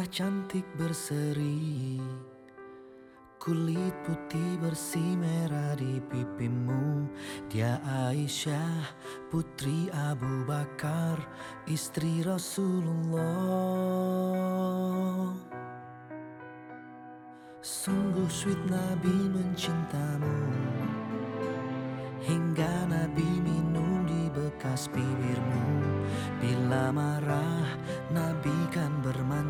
indah cantik berseri Kulit putih bersih merah di pipimu Dia Aisyah putri Abu Bakar Istri Rasulullah. Sungguh sweet Nabi mencintamu. Hingga Nabi minum di bekas bibirmu. Bila marah Nabi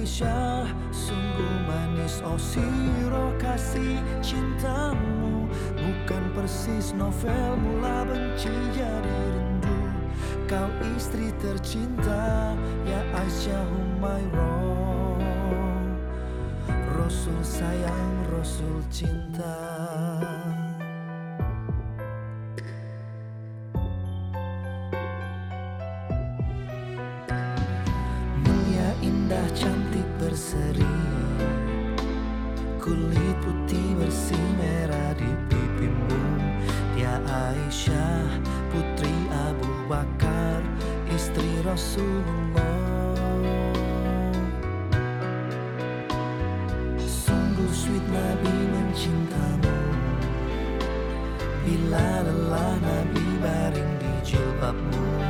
Aisyah sungguh manis. Oh siro kasih cintamu. Bukan persis novel mula benci jadi rindu. Kau istri tercinta ya Aisyah Humairah. Rasul sayang Rasul cinta. Mulia indah cantik berseri Kulit putih bersih merah di pipimu. Dia Aisyah putri Abu Bakar Istri Rasulullah. Sungguh sweet Nabi mencintamu. Bila lelah Nabi baring di jilbabmu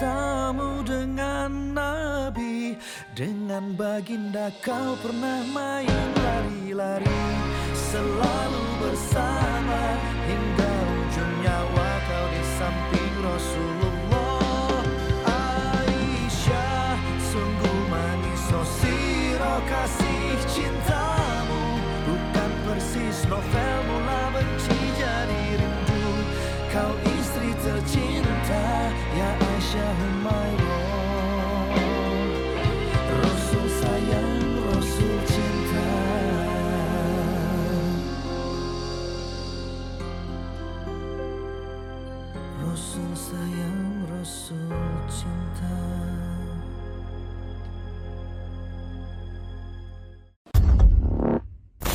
cintamu dengan Nabi Dengan baginda kau pernah main lari-lari Selalu bersama hingga ujung nyawa kau di samping Rasulullah Aisyah. Sungguh manis oh kasih cintamu Bukan persis novel sayang Rasul